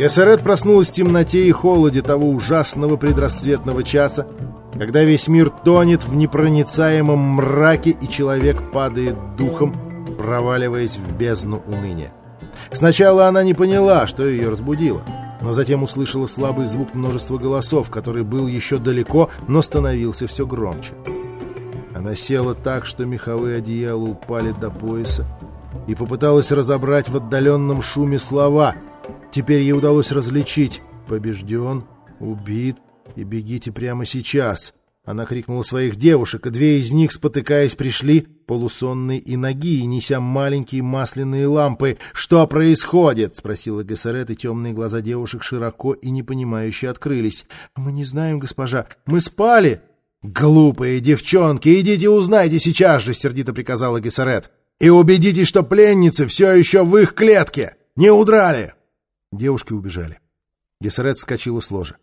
Гессерет проснулась в темноте и холоде того ужасного предрассветного часа, когда весь мир тонет в непроницаемом мраке и человек падает духом, проваливаясь в бездну уныния. Сначала она не поняла, что ее разбудило, но затем услышала слабый звук множества голосов, который был еще далеко, но становился все громче. Она села так, что меховые одеяла упали до пояса, и попыталась разобрать в отдаленном шуме слова. Теперь ей удалось различить «побежден», «убит» и «бегите прямо сейчас». Она крикнула своих девушек, и две из них, спотыкаясь, пришли, полусонные и ноги, неся маленькие масляные лампы. «Что происходит?» — спросила Гессерет, и темные глаза девушек широко и непонимающе открылись. «Мы не знаем, госпожа. Мы спали!» «Глупые девчонки, идите узнайте сейчас же!» — сердито приказала Гессерет. «И убедитесь, что пленницы все еще в их клетке! Не удрали!» Девушки убежали. Гессерет вскочила с ложа.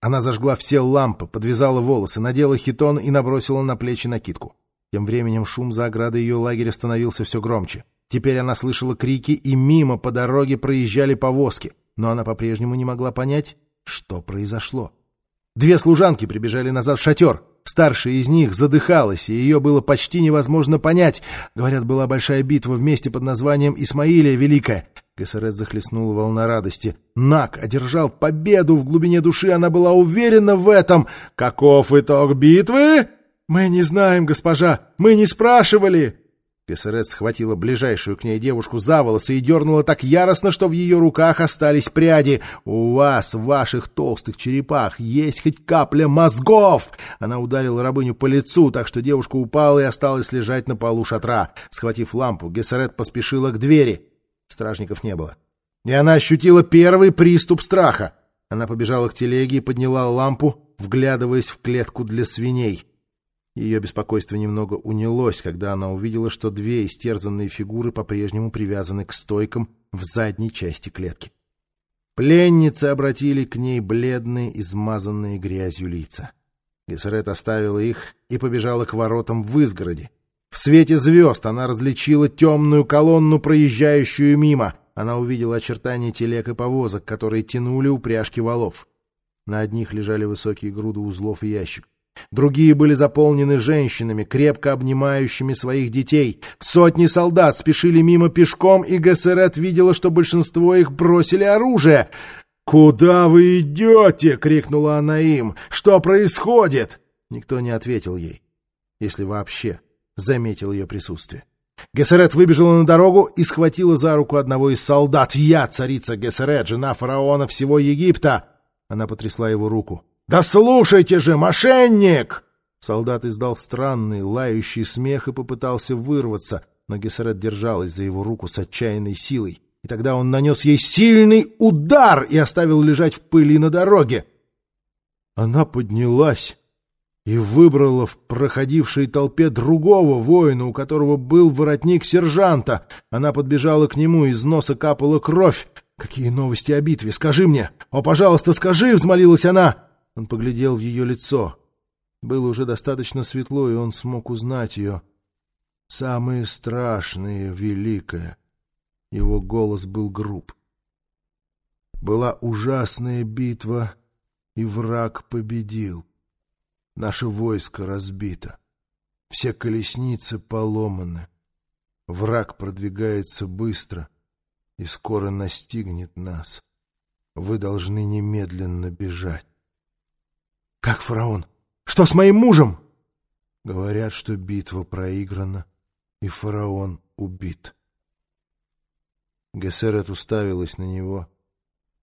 Она зажгла все лампы, подвязала волосы, надела хитон и набросила на плечи накидку. Тем временем шум за оградой ее лагеря становился все громче. Теперь она слышала крики, и мимо по дороге проезжали повозки, но она по-прежнему не могла понять, что произошло. Две служанки прибежали назад в шатер. Старшая из них задыхалась, и ее было почти невозможно понять. Говорят, была большая битва в месте под названием Исмаилия Великая. ГСРС захлестнула волна радости. Нак одержал победу в глубине души, она была уверена в этом. Каков итог битвы? Мы не знаем, госпожа, мы не спрашивали. Песерет схватила ближайшую к ней девушку за волосы и дернула так яростно, что в ее руках остались пряди. «У вас, ваших толстых черепах, есть хоть капля мозгов!» Она ударила рабыню по лицу, так что девушка упала и осталась лежать на полу шатра. Схватив лампу, Гессерет поспешила к двери. Стражников не было. И она ощутила первый приступ страха. Она побежала к телеге и подняла лампу, вглядываясь в клетку для свиней. Ее беспокойство немного унялось, когда она увидела, что две истерзанные фигуры по-прежнему привязаны к стойкам в задней части клетки. Пленницы обратили к ней бледные, измазанные грязью лица. Гессерет оставила их и побежала к воротам в изгороде. В свете звезд она различила темную колонну, проезжающую мимо. Она увидела очертания телег и повозок, которые тянули упряжки валов. На одних лежали высокие груды узлов и ящиков. Другие были заполнены женщинами, крепко обнимающими своих детей. Сотни солдат спешили мимо пешком, и Гессерет видела, что большинство их бросили оружие. «Куда вы идете?» — крикнула она им. «Что происходит?» Никто не ответил ей, если вообще заметил ее присутствие. Гессерет выбежала на дорогу и схватила за руку одного из солдат. «Я, царица Гессерет, жена фараона всего Египта!» Она потрясла его руку. «Да слушайте же, мошенник!» Солдат издал странный, лающий смех и попытался вырваться, но Гессерет держалась за его руку с отчаянной силой. И тогда он нанес ей сильный удар и оставил лежать в пыли на дороге. Она поднялась и выбрала в проходившей толпе другого воина, у которого был воротник сержанта. Она подбежала к нему, из носа капала кровь. «Какие новости о битве? Скажи мне! О, пожалуйста, скажи!» — взмолилась она. Он поглядел в ее лицо. Было уже достаточно светло, и он смог узнать ее. Самое страшное, великое. Его голос был груб. Была ужасная битва, и враг победил. Наше войско разбито. Все колесницы поломаны. Враг продвигается быстро и скоро настигнет нас. Вы должны немедленно бежать. «Как фараон? Что с моим мужем?» Говорят, что битва проиграна, и фараон убит. Гессерет уставилась на него,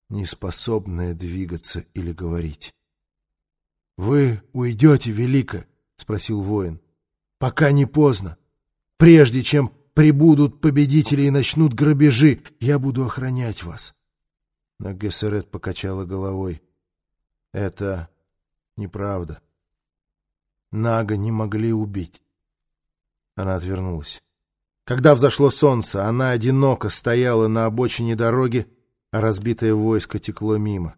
неспособная двигаться или говорить. — Вы уйдете, Велика? — спросил воин. — Пока не поздно. Прежде чем прибудут победители и начнут грабежи, я буду охранять вас. Но Гессерет покачала головой. — Это Неправда. Нага не могли убить. Она отвернулась. Когда взошло солнце, она одиноко стояла на обочине дороги, а разбитое войско текло мимо.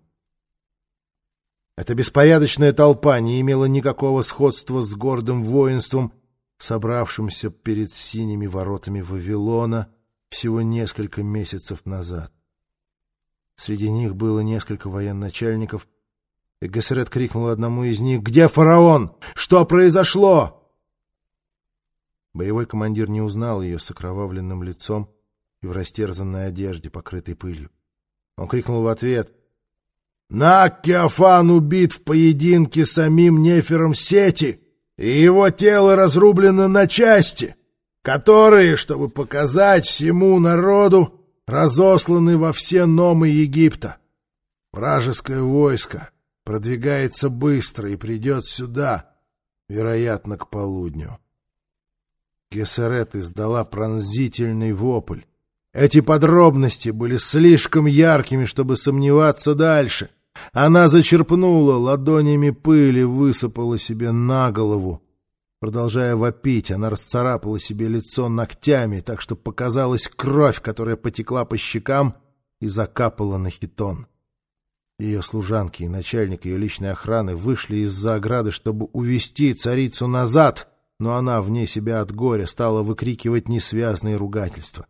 Эта беспорядочная толпа не имела никакого сходства с гордым воинством, собравшимся перед синими воротами Вавилона всего несколько месяцев назад. Среди них было несколько военачальников, и Гессерет крикнул одному из них «Где фараон? Что произошло?» Боевой командир не узнал ее с окровавленным лицом и в растерзанной одежде, покрытой пылью. Он крикнул в ответ «Наккеофан убит в поединке с самим Нефером Сети, и его тело разрублено на части, которые, чтобы показать всему народу, разосланы во все номы Египта. Вражеское войско продвигается быстро и придет сюда, вероятно, к полудню. Гессерет издала пронзительный вопль. Эти подробности были слишком яркими, чтобы сомневаться дальше. Она зачерпнула ладонями пыли, высыпала себе на голову. Продолжая вопить, она расцарапала себе лицо ногтями, так что показалась кровь, которая потекла по щекам и закапала на хитон. Ее служанки и начальник ее личной охраны вышли из-за ограды, чтобы увести царицу назад, но она, вне себя от горя, стала выкрикивать несвязные ругательства.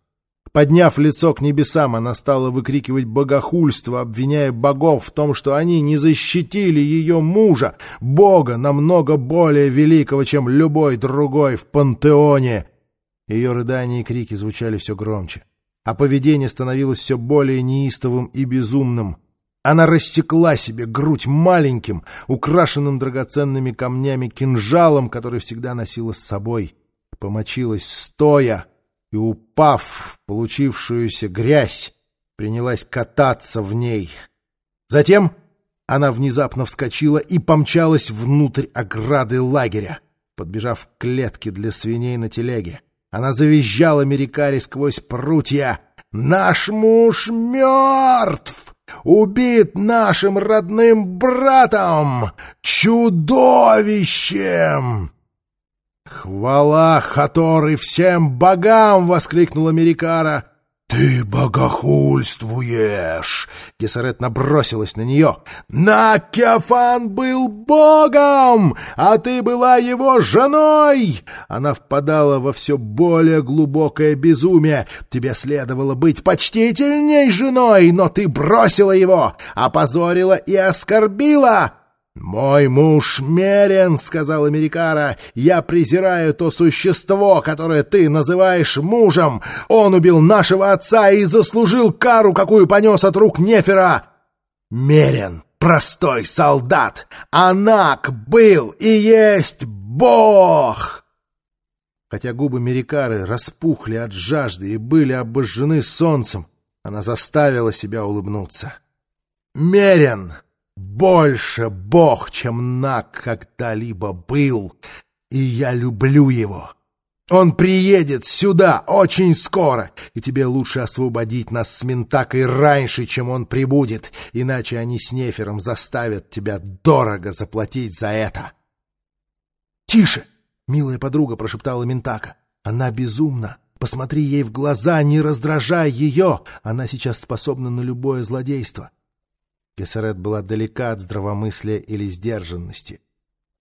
Подняв лицо к небесам, она стала выкрикивать богохульство, обвиняя богов в том, что они не защитили ее мужа, бога намного более великого, чем любой другой в пантеоне. Ее рыдания и крики звучали все громче, а поведение становилось все более неистовым и безумным. Она рассекла себе грудь маленьким, украшенным драгоценными камнями кинжалом, который всегда носила с собой, помочилась стоя — и, упав в получившуюся грязь, принялась кататься в ней. Затем она внезапно вскочила и помчалась внутрь ограды лагеря, подбежав к клетке для свиней на телеге. Она завизжала Мерикари сквозь прутья. «Наш муж мертв! Убит нашим родным братом! Чудовищем!» «Хвала, Хаторы, всем богам!» — воскликнула Мерикара. «Ты богохульствуешь!» Гесарет набросилась на нее. «Накефан был богом, а ты была его женой!» Она впадала во все более глубокое безумие. «Тебе следовало быть почтительней женой, но ты бросила его, опозорила и оскорбила!» «Мой муж Мерен», — сказал Америкара, — «я презираю то существо, которое ты называешь мужем. Он убил нашего отца и заслужил кару, какую понес от рук Нефера». Мерен — простой солдат, Анак был и есть Бог. Хотя губы Мерикары распухли от жажды и были обожжены солнцем, она заставила себя улыбнуться. «Мерен!» Больше Бог, чем Нак когда-либо был, и я люблю его. Он приедет сюда очень скоро, и тебе лучше освободить нас с Ментакой раньше, чем он прибудет, иначе они с Нефером заставят тебя дорого заплатить за это. — Тише! — милая подруга прошептала Ментака. — Она безумна. Посмотри ей в глаза, не раздражай ее. Она сейчас способна на любое злодейство. Гессерет была далека от здравомыслия или сдержанности.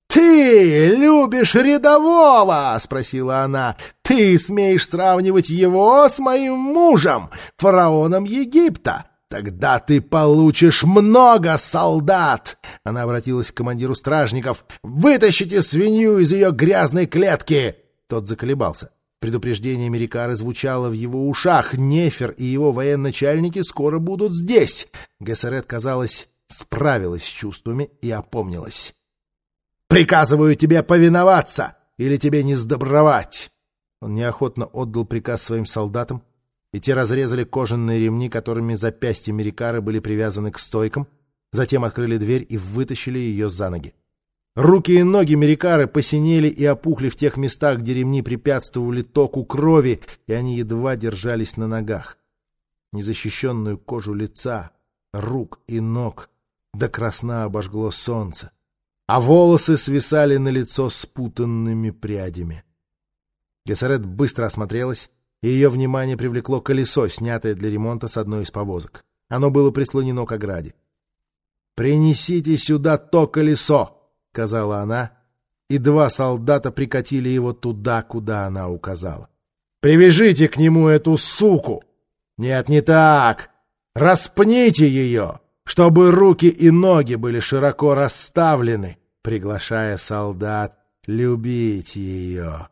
«Ты любишь рядового?» — спросила она. «Ты смеешь сравнивать его с моим мужем, фараоном Египта? Тогда ты получишь много солдат!» Она обратилась к командиру стражников. «Вытащите свинью из ее грязной клетки!» Тот заколебался. Предупреждение Мерикары звучало в его ушах. Нефер и его военачальники скоро будут здесь. Гессерет, казалось, справилась с чувствами и опомнилась. «Приказываю тебе повиноваться, или тебе не сдобровать!» Он неохотно отдал приказ своим солдатам, и те разрезали кожаные ремни, которыми запястья Мерикары были привязаны к стойкам, затем открыли дверь и вытащили ее за ноги. Руки и ноги Мерикары посинели и опухли в тех местах, где ремни препятствовали току крови, и они едва держались на ногах. Незащищенную кожу лица, рук и ног до красна обожгло солнце, а волосы свисали на лицо спутанными прядями. Гессерет быстро осмотрелась, и ее внимание привлекло колесо, снятое для ремонта с одной из повозок. Оно было прислонено к ограде. «Принесите сюда то колесо!» — сказала она, и два солдата прикатили его туда, куда она указала. «Привяжите к нему эту суку!» «Нет, не так! Распните ее, чтобы руки и ноги были широко расставлены, приглашая солдат любить ее.